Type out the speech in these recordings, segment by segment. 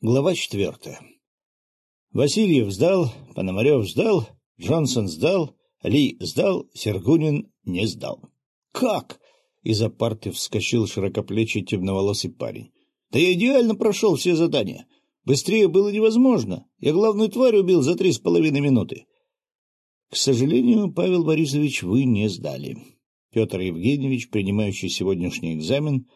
Глава четвертая. Васильев сдал, Пономарев сдал, Джонсон сдал, Ли сдал, Сергунин не сдал. «Как?» — из-за парты вскочил широкоплечий темноволосый парень. «Да я идеально прошел все задания. Быстрее было невозможно. Я главную тварь убил за три с половиной минуты». «К сожалению, Павел Борисович, вы не сдали». Петр Евгеньевич, принимающий сегодняшний экзамен,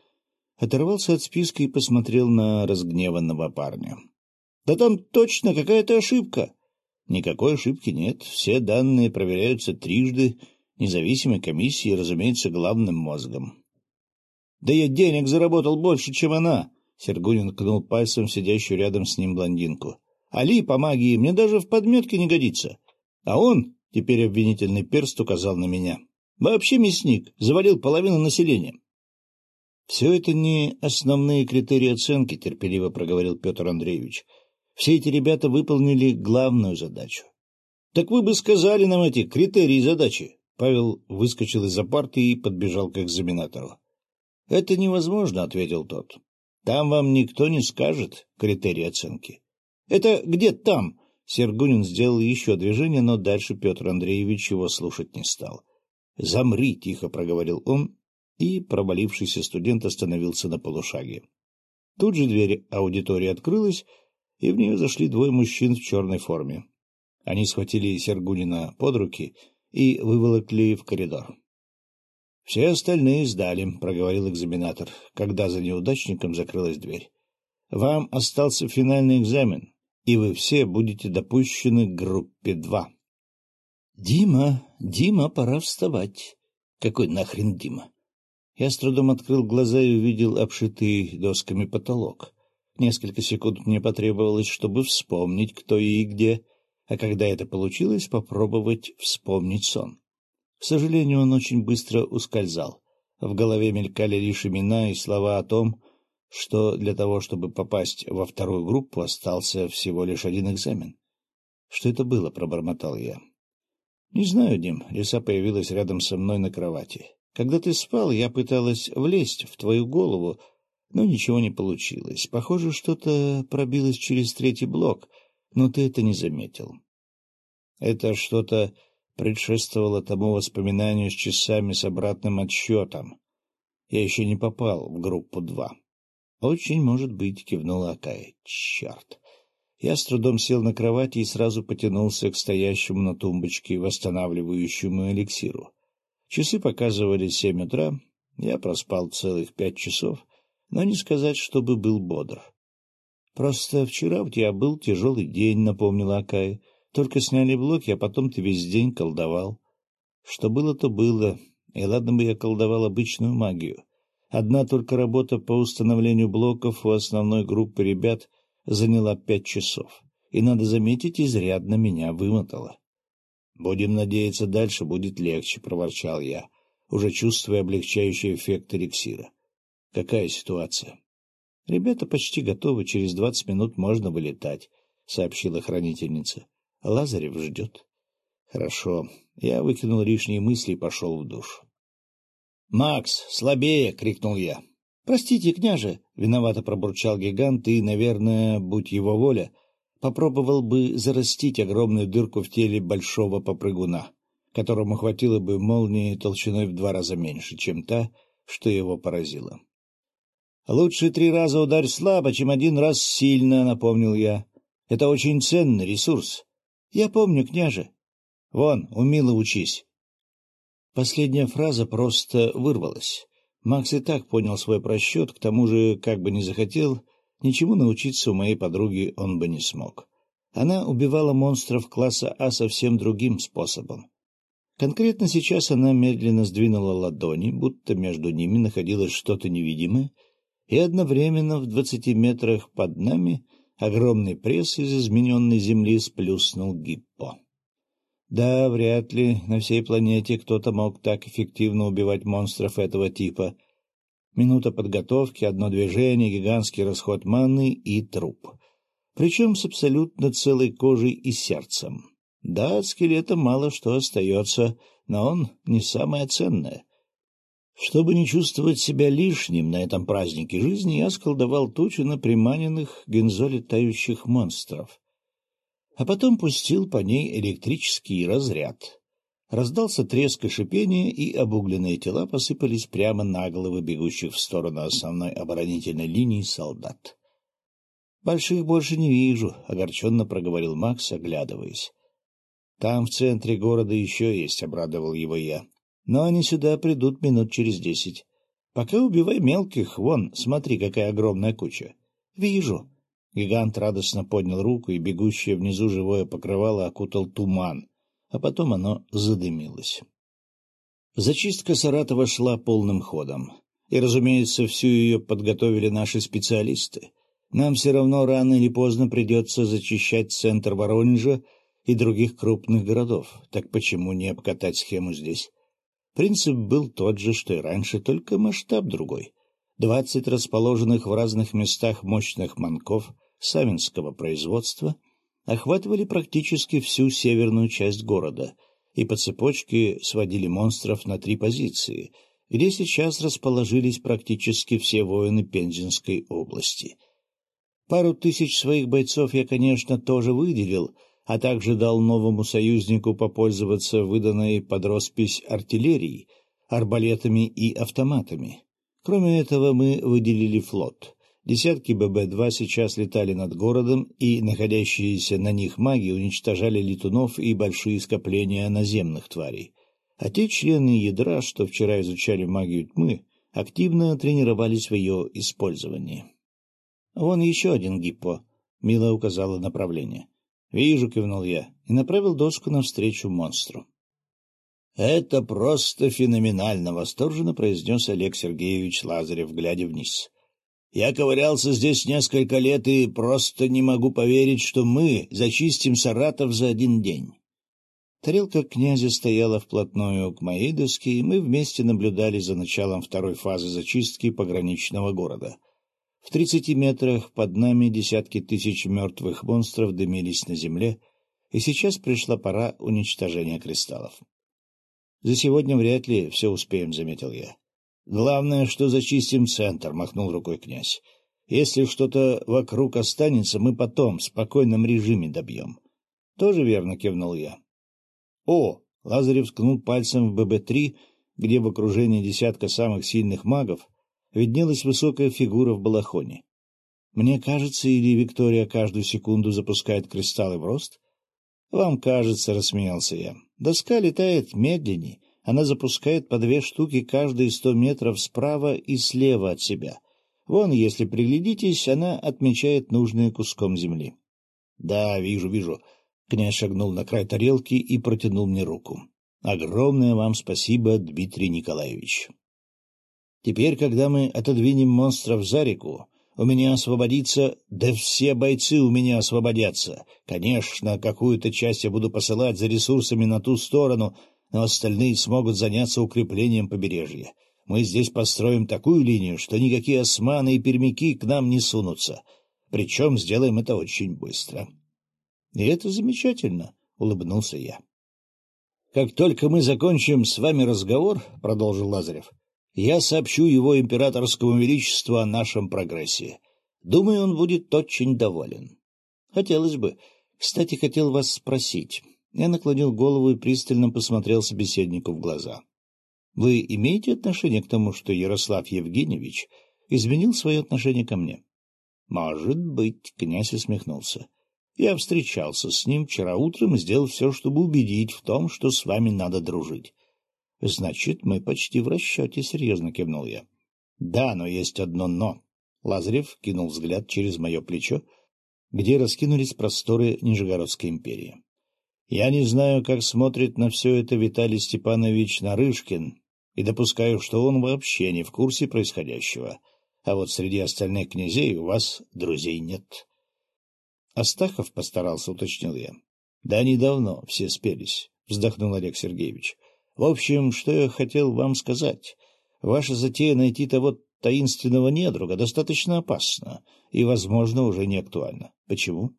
оторвался от списка и посмотрел на разгневанного парня. — Да там точно какая-то ошибка. — Никакой ошибки нет. Все данные проверяются трижды, независимой комиссией, разумеется, главным мозгом. — Да я денег заработал больше, чем она! — Сергунин ткнул пальцем сидящую рядом с ним блондинку. — Али по магии мне даже в подметке не годится. А он, теперь обвинительный перст указал на меня, вообще мясник, завалил половину населения. — Все это не основные критерии оценки, — терпеливо проговорил Петр Андреевич. — Все эти ребята выполнили главную задачу. — Так вы бы сказали нам эти критерии задачи. Павел выскочил из-за парты и подбежал к экзаменатору. — Это невозможно, — ответил тот. — Там вам никто не скажет критерии оценки. — Это где там? Сергунин сделал еще движение, но дальше Петр Андреевич его слушать не стал. — Замри, — тихо проговорил он и провалившийся студент остановился на полушаге. Тут же дверь аудитории открылась, и в нее зашли двое мужчин в черной форме. Они схватили Сергунина под руки и выволокли в коридор. — Все остальные сдали, — проговорил экзаменатор, когда за неудачником закрылась дверь. — Вам остался финальный экзамен, и вы все будете допущены к группе 2. — Дима, Дима, пора вставать. Какой нахрен Дима? Я с трудом открыл глаза и увидел обшитый досками потолок. Несколько секунд мне потребовалось, чтобы вспомнить, кто и где, а когда это получилось, попробовать вспомнить сон. К сожалению, он очень быстро ускользал. В голове мелькали лишь имена и слова о том, что для того, чтобы попасть во вторую группу, остался всего лишь один экзамен. — Что это было? — пробормотал я. — Не знаю, Дим. Лиса появилась рядом со мной на кровати. Когда ты спал, я пыталась влезть в твою голову, но ничего не получилось. Похоже, что-то пробилось через третий блок, но ты это не заметил. Это что-то предшествовало тому воспоминанию с часами с обратным отсчетом. Я еще не попал в группу два. — Очень может быть, — кивнула Акая. — Черт! Я с трудом сел на кровати и сразу потянулся к стоящему на тумбочке восстанавливающему эликсиру. Часы показывали семь утра, я проспал целых пять часов, но не сказать, чтобы был бодр. — Просто вчера у тебя был тяжелый день, — напомнила Акая. Только сняли блоки, а потом ты весь день колдовал. Что было, то было, и ладно бы я колдовал обычную магию. Одна только работа по установлению блоков у основной группы ребят заняла пять часов, и, надо заметить, изрядно меня вымотала. «Будем надеяться, дальше будет легче», — проворчал я, уже чувствуя облегчающий эффект эликсира. «Какая ситуация?» «Ребята почти готовы, через двадцать минут можно вылетать», — сообщила хранительница. «Лазарев ждет». «Хорошо». Я выкинул лишние мысли и пошел в душ. «Макс, слабее!» — крикнул я. «Простите, княже!» — виновато пробурчал гигант, и, наверное, будь его воля, попробовал бы зарастить огромную дырку в теле большого попрыгуна, которому хватило бы молнии толщиной в два раза меньше, чем та, что его поразила. «Лучше три раза ударь слабо, чем один раз сильно», — напомнил я. «Это очень ценный ресурс. Я помню, княже. Вон, умело учись». Последняя фраза просто вырвалась. Макс и так понял свой просчет, к тому же, как бы не захотел, Ничему научиться у моей подруги он бы не смог. Она убивала монстров класса А совсем другим способом. Конкретно сейчас она медленно сдвинула ладони, будто между ними находилось что-то невидимое, и одновременно в двадцати метрах под нами огромный пресс из измененной земли сплюснул гиппо. Да, вряд ли на всей планете кто-то мог так эффективно убивать монстров этого типа — Минута подготовки, одно движение, гигантский расход маны и труп. Причем с абсолютно целой кожей и сердцем. Да, от скелета мало что остается, но он не самое ценное. Чтобы не чувствовать себя лишним на этом празднике жизни, я сколдовал тучу на приманенных гензо летающих монстров, а потом пустил по ней электрический разряд. Раздался треск и шипение, и обугленные тела посыпались прямо на головы бегущих в сторону основной оборонительной линии солдат. — Больших больше не вижу, — огорченно проговорил Макс, оглядываясь. — Там в центре города еще есть, — обрадовал его я. — Но они сюда придут минут через десять. Пока убивай мелких, вон, смотри, какая огромная куча. — Вижу. Гигант радостно поднял руку, и бегущее внизу живое покрывало окутал туман, а потом оно задымилось. Зачистка Саратова шла полным ходом. И, разумеется, всю ее подготовили наши специалисты. Нам все равно рано или поздно придется зачищать центр Воронежа и других крупных городов. Так почему не обкатать схему здесь? Принцип был тот же, что и раньше, только масштаб другой. Двадцать расположенных в разных местах мощных манков савинского производства — охватывали практически всю северную часть города и по цепочке сводили монстров на три позиции, где сейчас расположились практически все воины Пензенской области. Пару тысяч своих бойцов я, конечно, тоже выделил, а также дал новому союзнику попользоваться выданной под роспись артиллерией, арбалетами и автоматами. Кроме этого, мы выделили флот — Десятки ББ-2 сейчас летали над городом, и находящиеся на них маги уничтожали летунов и большие скопления наземных тварей. А те члены ядра, что вчера изучали магию тьмы, активно тренировались в ее использовании. — Вон еще один гиппо, — Мила указала направление. — Вижу, — кивнул я, и направил доску навстречу монстру. — Это просто феноменально! — восторженно произнес Олег Сергеевич Лазарев, глядя вниз. Я ковырялся здесь несколько лет и просто не могу поверить, что мы зачистим Саратов за один день. Тарелка князя стояла вплотную к моей доске, и мы вместе наблюдали за началом второй фазы зачистки пограничного города. В тридцати метрах под нами десятки тысяч мертвых монстров дымились на земле, и сейчас пришла пора уничтожения кристаллов. — За сегодня вряд ли все успеем, — заметил я. — Главное, что зачистим центр, — махнул рукой князь. — Если что-то вокруг останется, мы потом в спокойном режиме добьем. — Тоже верно, — кивнул я. — О! — Лазарев ткнул пальцем в ББ-3, где в окружении десятка самых сильных магов виднелась высокая фигура в балахоне. Мне кажется, или Виктория каждую секунду запускает кристаллы в рост? — Вам кажется, — рассмеялся я. Доска летает медленнее, она запускает по две штуки каждые сто метров справа и слева от себя. Вон, если приглядитесь, она отмечает нужные куском земли. — Да, вижу, вижу. Князь шагнул на край тарелки и протянул мне руку. — Огромное вам спасибо, Дмитрий Николаевич. Теперь, когда мы отодвинем монстров за реку, у меня освободится, да все бойцы у меня освободятся. Конечно, какую-то часть я буду посылать за ресурсами на ту сторону, но остальные смогут заняться укреплением побережья. Мы здесь построим такую линию, что никакие османы и пермяки к нам не сунутся. Причем сделаем это очень быстро. — И это замечательно, — улыбнулся я. — Как только мы закончим с вами разговор, — продолжил Лазарев, — я сообщу его императорскому величеству о нашем прогрессе. Думаю, он будет очень доволен. Хотелось бы. Кстати, хотел вас спросить. Я наклонил голову и пристально посмотрел собеседнику в глаза. — Вы имеете отношение к тому, что Ярослав Евгеньевич изменил свое отношение ко мне? — Может быть, — князь усмехнулся. — Я встречался с ним вчера утром и сделал все, чтобы убедить в том, что с вами надо дружить. — Значит, мы почти в расчете, — серьезно кивнул я. — Да, но есть одно «но». Лазарев кинул взгляд через мое плечо, где раскинулись просторы Нижегородской империи. Я не знаю, как смотрит на все это Виталий Степанович Нарышкин, и допускаю, что он вообще не в курсе происходящего. А вот среди остальных князей у вас друзей нет. Астахов постарался, уточнил я. — Да недавно все спелись, — вздохнул Олег Сергеевич. — В общем, что я хотел вам сказать. Ваша затея найти того таинственного недруга достаточно опасна и, возможно, уже не актуальна. Почему?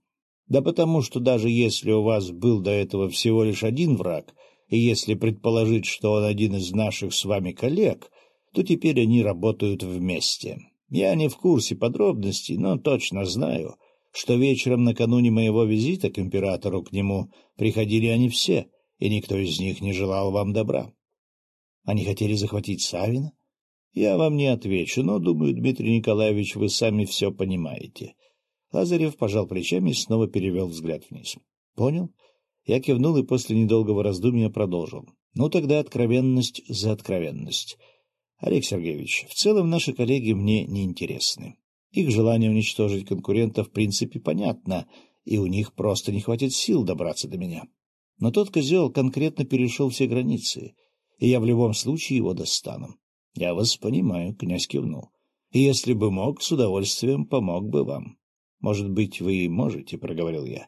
Да потому что даже если у вас был до этого всего лишь один враг, и если предположить, что он один из наших с вами коллег, то теперь они работают вместе. Я не в курсе подробностей, но точно знаю, что вечером накануне моего визита к императору к нему приходили они все, и никто из них не желал вам добра. Они хотели захватить Савина? Я вам не отвечу, но, думаю, Дмитрий Николаевич, вы сами все понимаете. Лазарев пожал плечами и снова перевел взгляд вниз. — Понял? Я кивнул и после недолгого раздумья продолжил. — Ну, тогда откровенность за откровенность. Олег Сергеевич, в целом наши коллеги мне не интересны. Их желание уничтожить конкурента в принципе понятно, и у них просто не хватит сил добраться до меня. Но тот козел конкретно перешел все границы, и я в любом случае его достану. — Я вас понимаю, — князь кивнул. — если бы мог, с удовольствием помог бы вам. — Может быть, вы можете, — проговорил я.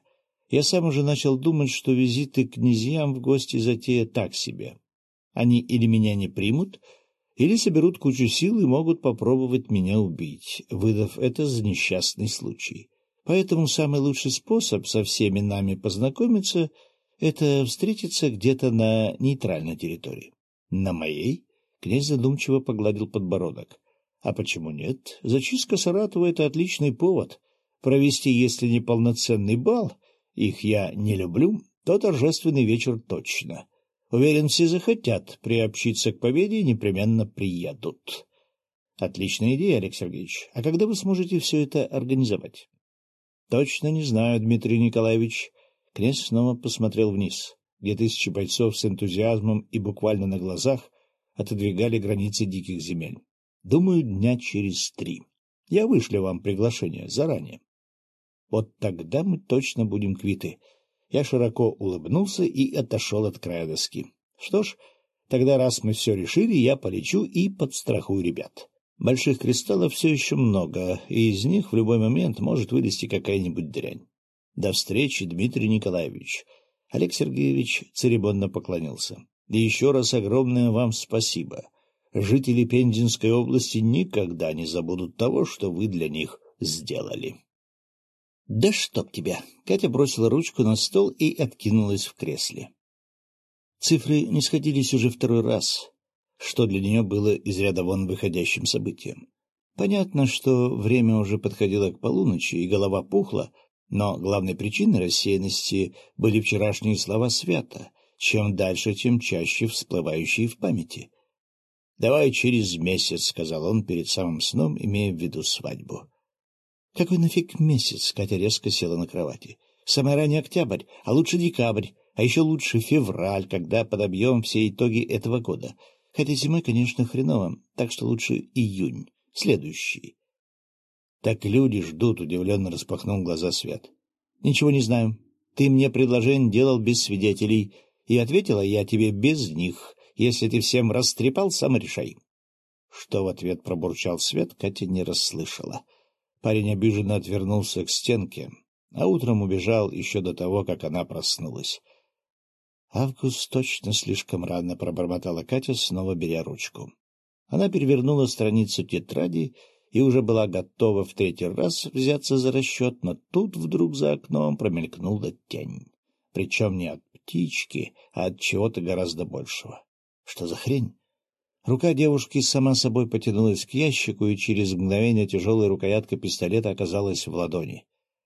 Я сам уже начал думать, что визиты к князьям в гости затея так себе. Они или меня не примут, или соберут кучу сил и могут попробовать меня убить, выдав это за несчастный случай. Поэтому самый лучший способ со всеми нами познакомиться — это встретиться где-то на нейтральной территории. — На моей? — князь задумчиво погладил подбородок. — А почему нет? Зачистка Саратова — это отличный повод. Провести, если не полноценный бал, их я не люблю, то торжественный вечер точно. Уверен, все захотят приобщиться к победе и непременно приедут. Отличная идея, Олег Сергеевич. А когда вы сможете все это организовать? Точно не знаю, Дмитрий Николаевич. Князь снова посмотрел вниз, где тысячи бойцов с энтузиазмом и буквально на глазах отодвигали границы диких земель. Думаю, дня через три. Я вышлю вам приглашение заранее. Вот тогда мы точно будем квиты. Я широко улыбнулся и отошел от края доски. Что ж, тогда раз мы все решили, я полечу и подстрахую ребят. Больших кристаллов все еще много, и из них в любой момент может вылезти какая-нибудь дрянь. До встречи, Дмитрий Николаевич. Олег Сергеевич церемонно поклонился. И еще раз огромное вам спасибо. Жители Пензенской области никогда не забудут того, что вы для них сделали. — Да чтоб тебя! — Катя бросила ручку на стол и откинулась в кресле. Цифры не сходились уже второй раз, что для нее было из ряда вон выходящим событием. Понятно, что время уже подходило к полуночи, и голова пухла, но главной причиной рассеянности были вчерашние слова свята, чем дальше, тем чаще всплывающие в памяти. — Давай через месяц, — сказал он перед самым сном, имея в виду свадьбу. Какой нафиг месяц? Катя резко села на кровати. Самый ранний октябрь, а лучше декабрь, а еще лучше февраль, когда подобьем все итоги этого года. Хотя зимой, конечно, хреново, так что лучше июнь, следующий. Так люди ждут, удивленно распахнул глаза Свят. Ничего не знаю. Ты мне предложение делал без свидетелей, и ответила я тебе без них. Если ты всем растрепал, сам решай. Что в ответ пробурчал Свет, Катя не расслышала. — Парень обиженно отвернулся к стенке, а утром убежал еще до того, как она проснулась. «Август точно слишком рано», — пробормотала Катя, снова беря ручку. Она перевернула страницу тетради и уже была готова в третий раз взяться за расчет, но тут вдруг за окном промелькнула тень. Причем не от птички, а от чего-то гораздо большего. Что за хрень? Рука девушки сама собой потянулась к ящику, и через мгновение тяжелая рукоятка пистолета оказалась в ладони.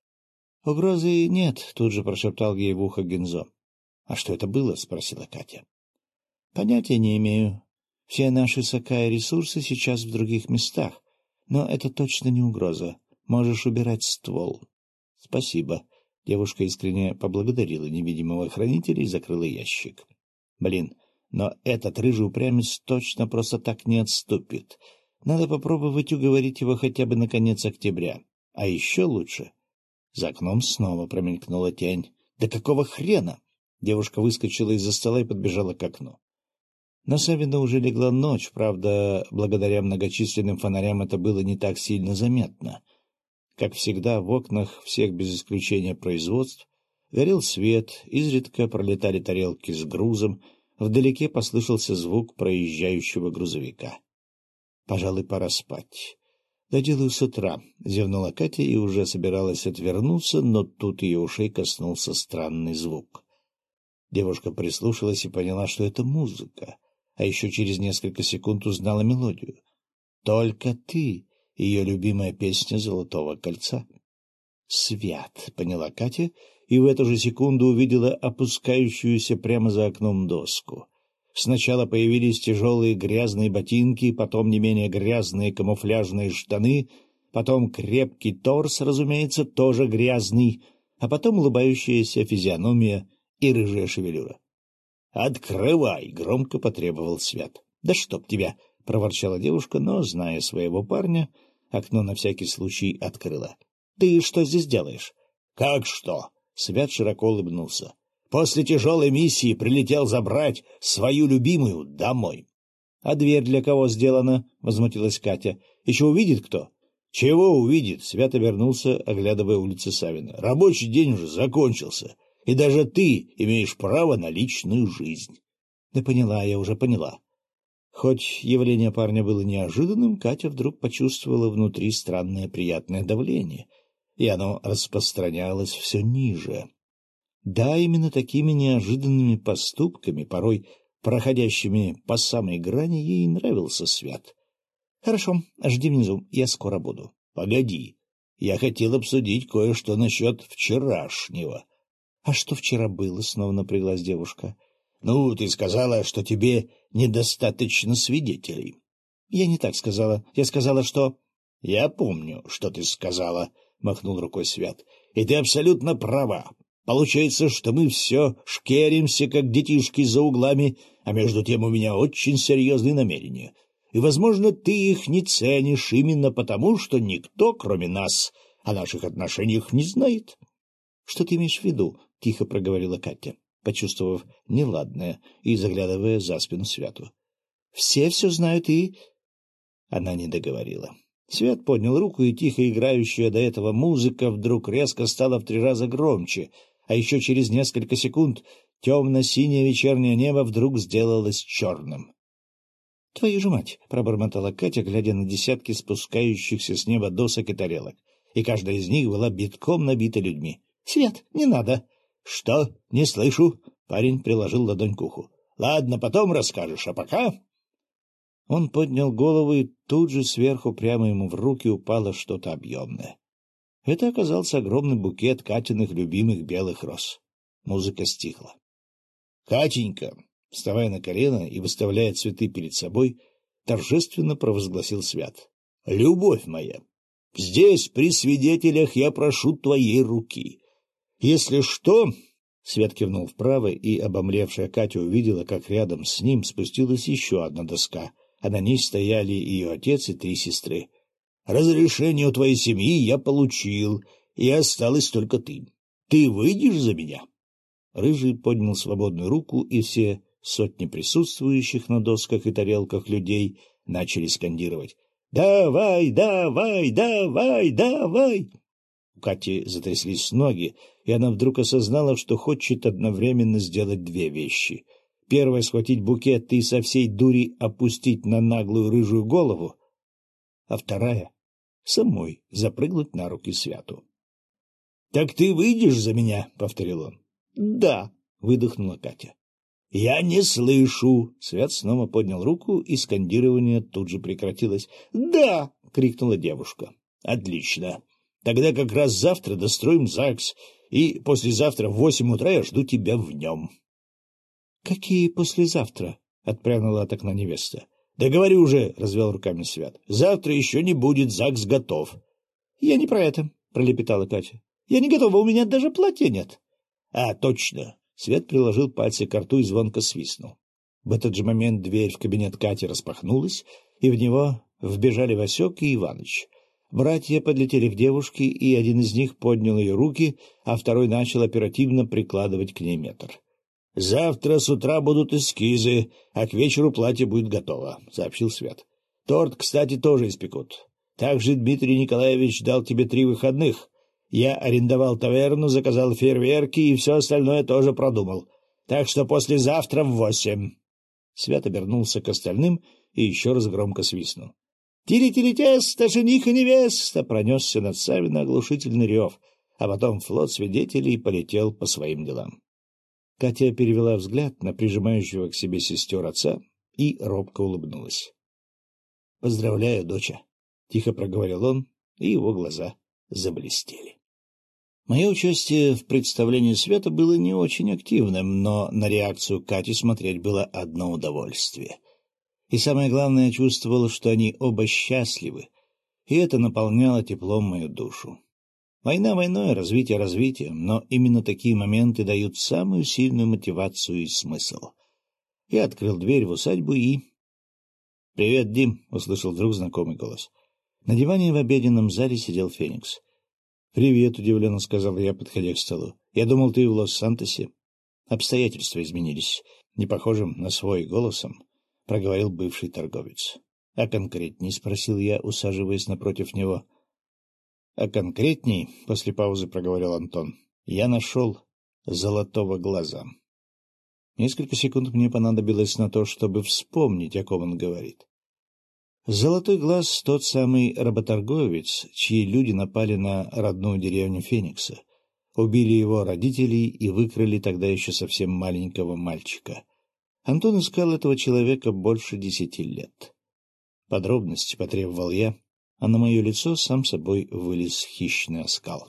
— Угрозы нет, — тут же прошептал ей в ухо Гензо. — А что это было? — спросила Катя. — Понятия не имею. Все наши сока и ресурсы сейчас в других местах, но это точно не угроза. Можешь убирать ствол. — Спасибо. Девушка искренне поблагодарила невидимого хранителя и закрыла ящик. — Блин, но этот рыжий упрямец точно просто так не отступит. Надо попробовать уговорить его хотя бы на конец октября. А еще лучше... За окном снова промелькнула тень. «Да какого хрена?» Девушка выскочила из-за стола и подбежала к окну. На Савина уже легла ночь, правда, благодаря многочисленным фонарям это было не так сильно заметно. Как всегда, в окнах всех без исключения производств горел свет, изредка пролетали тарелки с грузом, Вдалеке послышался звук проезжающего грузовика. — Пожалуй, пора спать. — Доделаю с утра, — зевнула Катя и уже собиралась отвернуться, но тут ее ушей коснулся странный звук. Девушка прислушалась и поняла, что это музыка. а еще через несколько секунд узнала мелодию. «Только ты» — ее любимая песня «Золотого кольца». «Свят», — поняла Катя, и в эту же секунду увидела опускающуюся прямо за окном доску. Сначала появились тяжелые грязные ботинки, потом не менее грязные камуфляжные штаны, потом крепкий торс, разумеется, тоже грязный, а потом улыбающаяся физиономия и рыжая шевелюра. «Открывай!» — громко потребовал Свят. «Да чтоб тебя!» — проворчала девушка, но, зная своего парня, окно на всякий случай открыла. «Ты что здесь делаешь?» «Как что?» — Свят широко улыбнулся. «После тяжелой миссии прилетел забрать свою любимую домой». «А дверь для кого сделана?» — возмутилась Катя. «Еще увидит кто?» «Чего увидит?» — Свят обернулся, оглядывая улицы Савина. «Рабочий день уже закончился, и даже ты имеешь право на личную жизнь». «Да поняла, я уже поняла». Хоть явление парня было неожиданным, Катя вдруг почувствовала внутри странное приятное давление, и оно распространялось все ниже. Да, именно такими неожиданными поступками, порой проходящими по самой грани, ей нравился Свят. — Хорошо, жди внизу, я скоро буду. — Погоди, я хотел обсудить кое-что насчет вчерашнего. — А что вчера было? — снова напряглась девушка. — Ну, ты сказала, что тебе недостаточно свидетелей. — Я не так сказала. Я сказала, что... — Я помню, что ты сказала, — махнул рукой Свят. — И ты абсолютно права. Получается, что мы все шкеримся, как детишки за углами, а между тем у меня очень серьезные намерения — и, возможно, ты их не ценишь именно потому, что никто, кроме нас, о наших отношениях не знает. — Что ты имеешь в виду? — тихо проговорила Катя, почувствовав неладное и заглядывая за спину Святу. — Все все знают и... Она не договорила. Свят поднял руку, и тихо играющая до этого музыка вдруг резко стала в три раза громче, а еще через несколько секунд темно-синее вечернее небо вдруг сделалось черным. — Твою же мать! — пробормотала Катя, глядя на десятки спускающихся с неба досок и тарелок. И каждая из них была битком набита людьми. — Свет, не надо! — Что? Не слышу. Парень приложил ладонь к уху. — Ладно, потом расскажешь, а пока... Он поднял голову, и тут же сверху прямо ему в руки упало что-то объемное. Это оказался огромный букет Катиных любимых белых роз. Музыка стихла. — Катенька, Вставая на колено и выставляя цветы перед собой, торжественно провозгласил Свят. — Любовь моя, здесь, при свидетелях, я прошу твоей руки. Если что... Свет кивнул вправо, и обомлевшая Катя увидела, как рядом с ним спустилась еще одна доска, а на ней стояли ее отец и три сестры. «Разрешение у твоей семьи я получил, и осталась только ты. Ты выйдешь за меня?» Рыжий поднял свободную руку, и все Сотни присутствующих на досках и тарелках людей начали скандировать «Давай, давай, давай, давай!» У Кати затряслись ноги, и она вдруг осознала, что хочет одновременно сделать две вещи. Первое — схватить букет и со всей дури опустить на наглую рыжую голову, а вторая — самой запрыгнуть на руки Святу. — Так ты выйдешь за меня? — повторил он. — Да, — выдохнула Катя. — Я не слышу. Свят снова поднял руку, и скандирование тут же прекратилось. — Да! — крикнула девушка. — Отлично. Тогда как раз завтра достроим ЗАГС, и послезавтра в восемь утра я жду тебя в нем. — Какие послезавтра? — отпрянула от окна невеста. — Да говори уже, — развел руками Свят. — Завтра еще не будет, ЗАГС готов. — Я не про это, — пролепетала Катя. — Я не готова, у меня даже платья нет. — А, точно. Свет приложил пальцы к рту и звонко свистнул. В этот же момент дверь в кабинет Кати распахнулась, и в него вбежали Васек и Иваныч. Братья подлетели к девушке, и один из них поднял ее руки, а второй начал оперативно прикладывать к ней метр. — Завтра с утра будут эскизы, а к вечеру платье будет готово, — сообщил Свет. — Торт, кстати, тоже испекут. Также Дмитрий Николаевич дал тебе три выходных. Я арендовал таверну, заказал фейерверки и все остальное тоже продумал. Так что послезавтра в восемь. Свят обернулся к остальным и еще раз громко свистнул. «Тили-тили-тесто, жених и невеста!» пронесся над Савино оглушительный рев, а потом флот свидетелей полетел по своим делам. Катя перевела взгляд на прижимающего к себе сестер отца и робко улыбнулась. — Поздравляю, доча, — тихо проговорил он, и его глаза заблестели. Мое участие в представлении света было не очень активным, но на реакцию Кати смотреть было одно удовольствие. И самое главное, я чувствовал, что они оба счастливы, и это наполняло теплом мою душу. Война войной, развитие развитием, но именно такие моменты дают самую сильную мотивацию и смысл. Я открыл дверь в усадьбу и... — Привет, Дим! — услышал вдруг знакомый голос. На диване в обеденном зале сидел Феникс. — Привет, — удивленно сказал я, подходя к столу. — Я думал, ты в Лос-Сантосе. Обстоятельства изменились. Не похожим на свой голосом, — проговорил бывший торговец. — А конкретней? — спросил я, усаживаясь напротив него. — А конкретней, — после паузы проговорил Антон, — я нашел золотого глаза. Несколько секунд мне понадобилось на то, чтобы вспомнить, о ком он говорит. Золотой глаз — тот самый работорговец, чьи люди напали на родную деревню Феникса, убили его родителей и выкрали тогда еще совсем маленького мальчика. Антон искал этого человека больше десяти лет. Подробности потребовал я, а на мое лицо сам собой вылез хищный оскал.